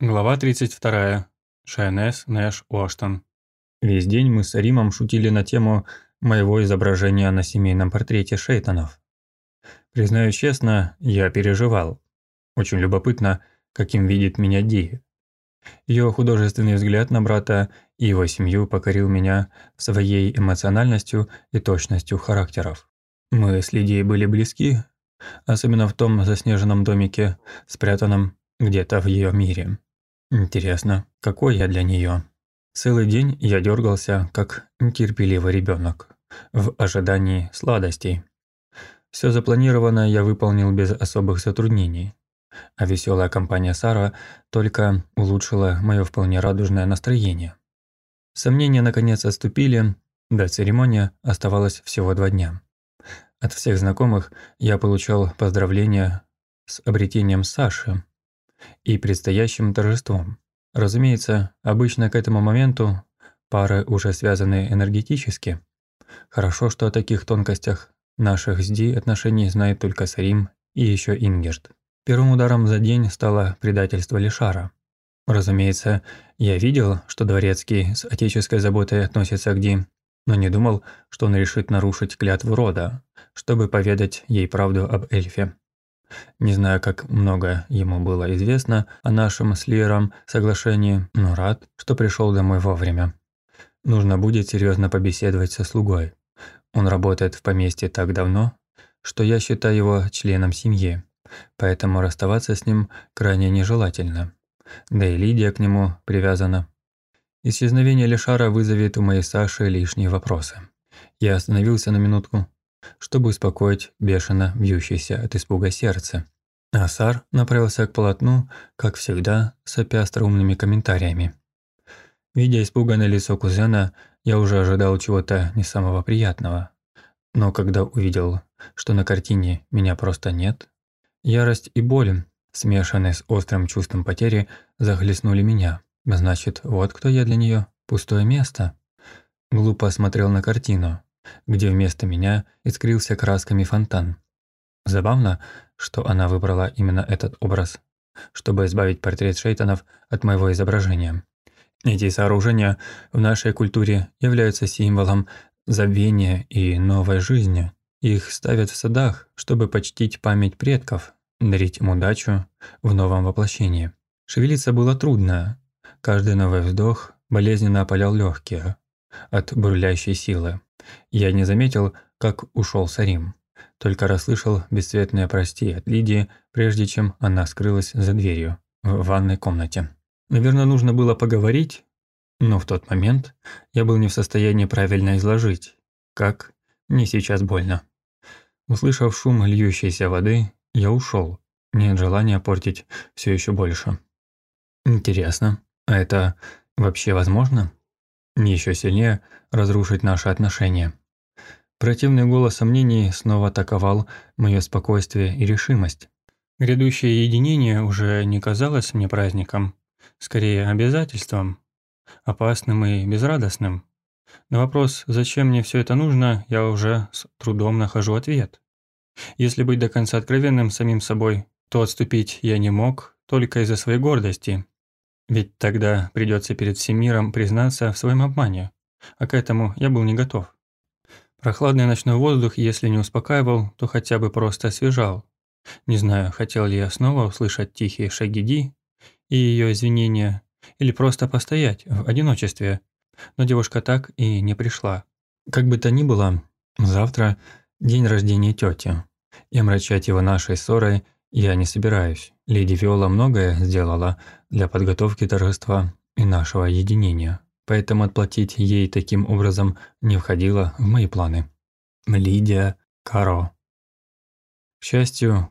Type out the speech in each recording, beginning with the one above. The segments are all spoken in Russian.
Глава 32. Шайнес Нэш Уаштон. Весь день мы с Римом шутили на тему моего изображения на семейном портрете Шейтонов. Признаю честно, я переживал. Очень любопытно, каким видит меня Ди. Ее художественный взгляд на брата и его семью покорил меня своей эмоциональностью и точностью характеров. Мы с Лидией были близки, особенно в том заснеженном домике, спрятанном где-то в ее мире. Интересно, какой я для нее? Целый день я дергался, как терпеливый ребенок, в ожидании сладостей. Все запланированное я выполнил без особых затруднений, а веселая компания Сара только улучшила мое вполне радужное настроение. Сомнения наконец отступили, до церемонии оставалось всего два дня. От всех знакомых я получал поздравления с обретением Саши, и предстоящим торжеством. Разумеется, обычно к этому моменту пары уже связаны энергетически. Хорошо, что о таких тонкостях наших с Ди отношений знает только Сарим и еще Ингерт. Первым ударом за день стало предательство Лишара. Разумеется, я видел, что Дворецкий с отеческой заботой относится к Ди, но не думал, что он решит нарушить клятву рода, чтобы поведать ей правду об эльфе. Не знаю, как много ему было известно о нашем с Лиром соглашении, но рад, что пришел домой вовремя. Нужно будет серьезно побеседовать со слугой. Он работает в поместье так давно, что я считаю его членом семьи, поэтому расставаться с ним крайне нежелательно. Да и Лидия к нему привязана. Исчезновение Лешара вызовет у моей Саши лишние вопросы. Я остановился на минутку, чтобы успокоить бешено бьющееся от испуга сердце. Асар направился к полотну, как всегда, сопя остроумными комментариями. Видя испуганное лицо кузена, я уже ожидал чего-то не самого приятного. Но когда увидел, что на картине меня просто нет, ярость и боль, смешанные с острым чувством потери, захлестнули меня. Значит, вот кто я для нее, пустое место. Глупо смотрел на картину где вместо меня искрился красками фонтан. Забавно, что она выбрала именно этот образ, чтобы избавить портрет Шейтонов от моего изображения. Эти сооружения в нашей культуре являются символом забвения и новой жизни. Их ставят в садах, чтобы почтить память предков, дарить им удачу в новом воплощении. Шевелиться было трудно. Каждый новый вздох болезненно опалял легкие от бурлящей силы. Я не заметил, как ушел Сарим, только расслышал бесцветное «прости» от Лидии, прежде чем она скрылась за дверью в ванной комнате. Наверное, нужно было поговорить, но в тот момент я был не в состоянии правильно изложить, как мне сейчас больно. Услышав шум льющейся воды, я ушел. Нет желания портить все еще больше. Интересно, а это вообще возможно? Еще сильнее разрушить наши отношения. Противный голос сомнений снова атаковал мое спокойствие и решимость. Грядущее единение уже не казалось мне праздником, скорее обязательством, опасным и безрадостным. На вопрос, зачем мне все это нужно, я уже с трудом нахожу ответ. Если быть до конца откровенным самим собой, то отступить я не мог только из-за своей гордости ведь тогда придется перед всем миром признаться в своем обмане, а к этому я был не готов. Прохладный ночной воздух, если не успокаивал, то хотя бы просто освежал. Не знаю, хотел ли я снова услышать тихие шаги Ди и ее извинения, или просто постоять в одиночестве, но девушка так и не пришла. Как бы то ни было, завтра день рождения тети, и омрачать его нашей ссорой я не собираюсь. Леди Виола многое сделала для подготовки торжества и нашего единения, поэтому отплатить ей таким образом не входило в мои планы. Лидия Каро. К счастью,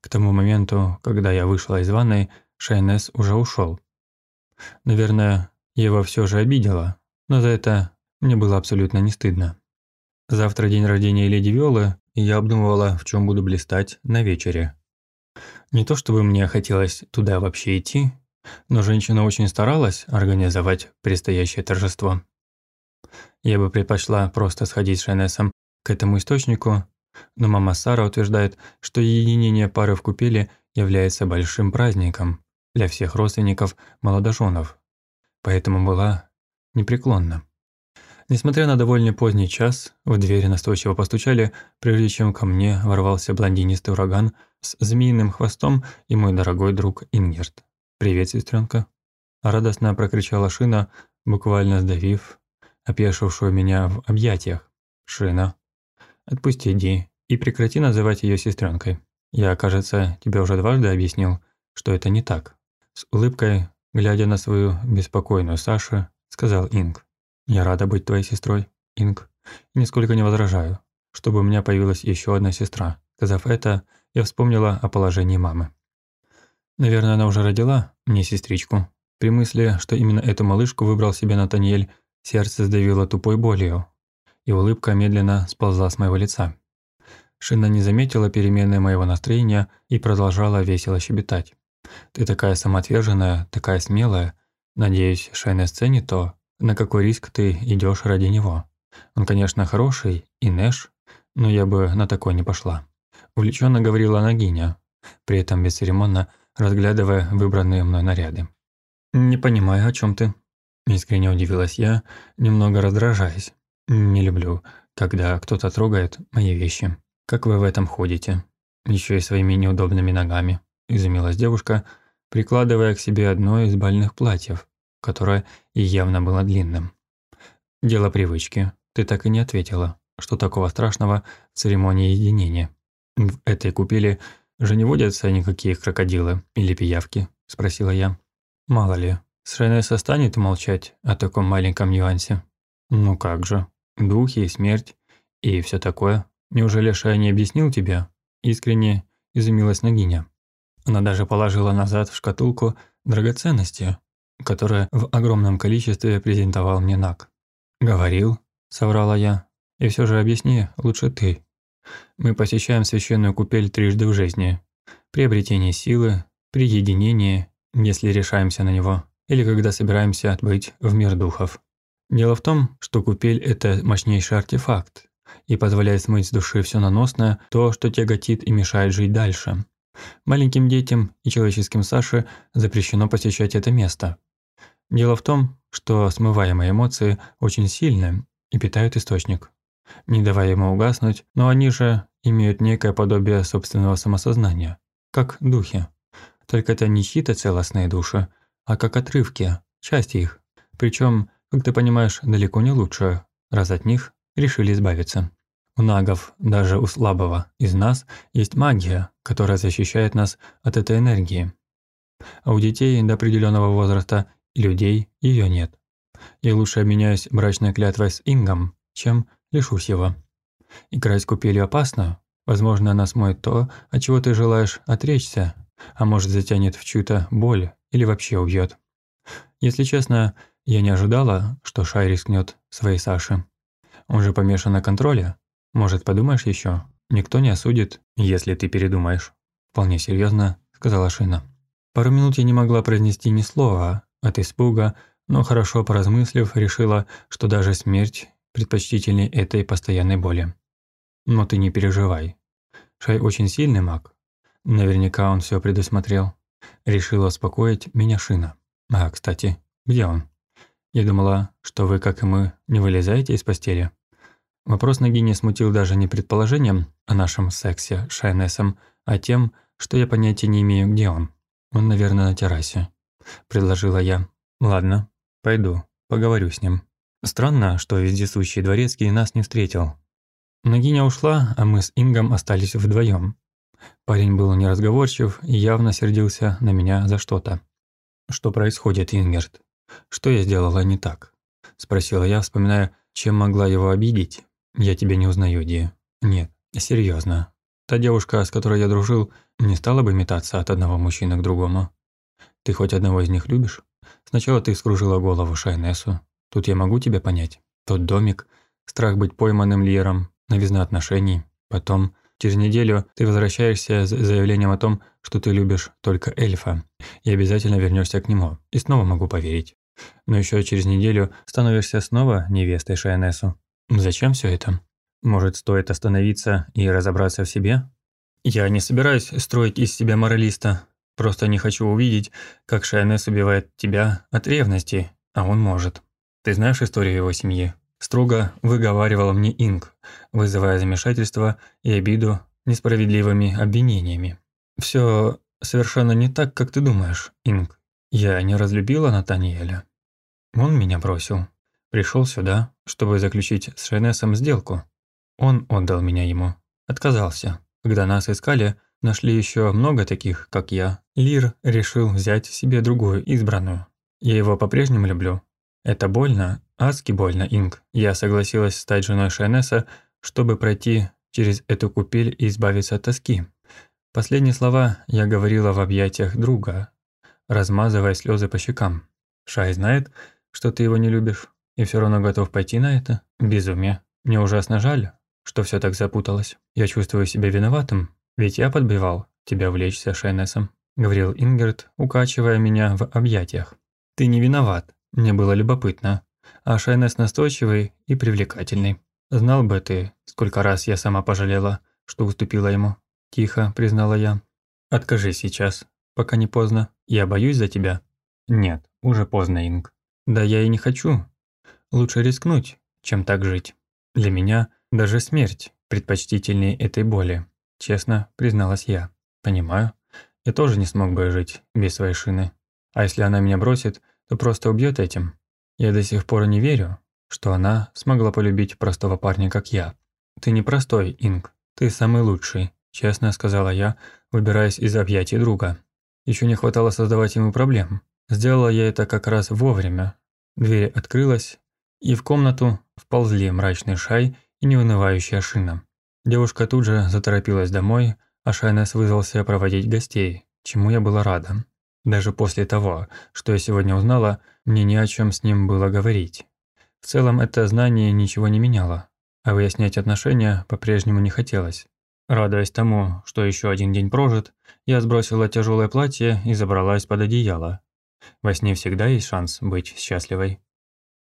к тому моменту, когда я вышла из ванной, Шайнес уже ушел. Наверное, его все же обидела, но за это мне было абсолютно не стыдно. Завтра день рождения леди Виолы, и я обдумывала, в чем буду блистать на вечере. Не то чтобы мне хотелось туда вообще идти, но женщина очень старалась организовать предстоящее торжество. Я бы предпочла просто сходить с Шайнесом к этому источнику, но мама Сара утверждает, что единение пары в купеле является большим праздником, для всех родственников молодоженов, поэтому была непреклонна. Несмотря на довольно поздний час, в двери настойчиво постучали, прежде чем ко мне ворвался блондинистый ураган с змеиным хвостом и мой дорогой друг Ингерт. «Привет, сестренка!» Радостно прокричала Шина, буквально сдавив опешившую меня в объятиях. «Шина, отпусти Ди и прекрати называть ее сестренкой. Я, кажется, тебе уже дважды объяснил, что это не так». С улыбкой, глядя на свою беспокойную Сашу, сказал Инг. «Я рада быть твоей сестрой, Инг, и нисколько не возражаю, чтобы у меня появилась еще одна сестра». Сказав это, я вспомнила о положении мамы. Наверное, она уже родила мне сестричку. При мысли, что именно эту малышку выбрал себе Натаниэль, сердце сдавило тупой болью, и улыбка медленно сползла с моего лица. Шина не заметила перемены моего настроения и продолжала весело щебетать. «Ты такая самоотверженная, такая смелая. Надеюсь, Шайнес ценит то, на какой риск ты идешь ради него. Он, конечно, хороший, и Нэш, но я бы на такой не пошла». Увлеченно говорила Нагиня, при этом бесцеремонно разглядывая выбранные мной наряды. «Не понимаю, о чем ты?» Искренне удивилась я, немного раздражаясь. «Не люблю, когда кто-то трогает мои вещи. Как вы в этом ходите? Еще и своими неудобными ногами», – изумилась девушка, прикладывая к себе одно из бальных платьев, которое и явно было длинным. «Дело привычки. Ты так и не ответила. Что такого страшного в церемонии единения?» «В этой купели же не водятся никакие крокодилы или пиявки?» – спросила я. «Мало ли, Шренесса станет молчать о таком маленьком нюансе?» «Ну как же, духи, смерть и все такое. Неужели Шай не объяснил тебе?» Искренне изумилась Нагиня. Она даже положила назад в шкатулку драгоценности, которые в огромном количестве презентовал мне Наг. «Говорил», – соврала я. «И все же объясни лучше ты, мы посещаем священную купель трижды в жизни. При обретении силы, при единении, если решаемся на него, или когда собираемся отбыть в мир духов. Дело в том, что купель – это мощнейший артефакт и позволяет смыть с души все наносное, то, что тяготит и мешает жить дальше. Маленьким детям и человеческим Саше запрещено посещать это место. Дело в том, что смываемые эмоции очень сильны и питают источник не давая ему угаснуть, но они же имеют некое подобие собственного самосознания, как духи. Только это не чьи-то целостные души, а как отрывки, части их. Причем, как ты понимаешь, далеко не лучше, раз от них решили избавиться. У нагов, даже у слабого из нас, есть магия, которая защищает нас от этой энергии. А у детей до определенного возраста и людей ее нет. Я лучше обменяюсь брачной клятвой с Ингом, чем лишусь его. Играть с купелью опасно. Возможно, она смоет то, от чего ты желаешь отречься, а может затянет в чью-то боль или вообще убьет. Если честно, я не ожидала, что Шай рискнет своей Саше. Он же помешан на контроле. Может, подумаешь еще? Никто не осудит, если ты передумаешь. Вполне серьезно, сказала Шина. Пару минут я не могла произнести ни слова от испуга, но хорошо поразмыслив, решила, что даже смерть предпочтительней этой постоянной боли. Но ты не переживай. Шай очень сильный маг. Наверняка он все предусмотрел. Решила успокоить меня Шина. А, кстати, где он? Я думала, что вы, как и мы, не вылезаете из постели. Вопрос ноги не смутил даже не предположением о нашем сексе с Шайнесом, а тем, что я понятия не имею, где он. Он, наверное, на террасе. Предложила я. Ладно, пойду, поговорю с ним. Странно, что вездесущий дворецкий нас не встретил. Нагиня ушла, а мы с Ингом остались вдвоем. Парень был неразговорчив и явно сердился на меня за что-то. «Что происходит, Ингерт? Что я сделала не так?» Спросила я, вспоминая, чем могла его обидеть. «Я тебя не узнаю, Ди». «Нет, серьезно. Та девушка, с которой я дружил, не стала бы метаться от одного мужчины к другому. Ты хоть одного из них любишь? Сначала ты скружила голову Шайнесу, Тут я могу тебя понять. Тот домик, страх быть пойманным лиером, новизна отношений. Потом, через неделю, ты возвращаешься с заявлением о том, что ты любишь только эльфа, и обязательно вернешься к нему. И снова могу поверить. Но еще через неделю становишься снова невестой Шайнесу. Зачем все это? Может, стоит остановиться и разобраться в себе? Я не собираюсь строить из себя моралиста. Просто не хочу увидеть, как Шайнес убивает тебя от ревности, а он может. Ты знаешь историю его семьи?» Строго выговаривала мне Инг, вызывая замешательство и обиду несправедливыми обвинениями. «Всё совершенно не так, как ты думаешь, Инг. Я не разлюбила Натаниэля. Он меня бросил. Пришел сюда, чтобы заключить с Шайнесом сделку. Он отдал меня ему. Отказался. Когда нас искали, нашли еще много таких, как я. Лир решил взять себе другую избранную. Я его по-прежнему люблю. Это больно, адски больно, Инг. Я согласилась стать женой Шайнеса, чтобы пройти через эту купель и избавиться от тоски. Последние слова я говорила в объятиях друга, размазывая слезы по щекам. Шай знает, что ты его не любишь, и все равно готов пойти на это? Безумие. Мне ужасно жаль, что все так запуталось. Я чувствую себя виноватым, ведь я подбивал тебя влечься Шайнесом», — говорил Ингерт, укачивая меня в объятиях. «Ты не виноват, мне было любопытно. А Шайнес настойчивый и привлекательный. Знал бы ты, сколько раз я сама пожалела, что уступила ему», — тихо признала я. «Откажи сейчас, пока не поздно. Я боюсь за тебя». «Нет, уже поздно, Инг». «Да я и не хочу. Лучше рискнуть, чем так жить. Для меня даже смерть предпочтительнее этой боли», – честно призналась я. «Понимаю. Я тоже не смог бы жить без своей шины. А если она меня бросит, то просто убьет этим. Я до сих пор не верю, что она смогла полюбить простого парня, как я. Ты не простой, Инг. Ты самый лучший», – честно сказала я, выбираясь из объятий друга. Еще не хватало создавать ему проблем. Сделала я это как раз вовремя. Дверь открылась, и в комнату вползли мрачный Шай и неунывающая Шина. Девушка тут же заторопилась домой, а Шайнес вызвался проводить гостей, чему я была рада. Даже после того, что я сегодня узнала, мне ни о чем с ним было говорить. В целом это знание ничего не меняло, а выяснять отношения по-прежнему не хотелось. Радуясь тому, что еще один день прожит, я сбросила тяжелое платье и забралась под одеяло. Во сне всегда есть шанс быть счастливой.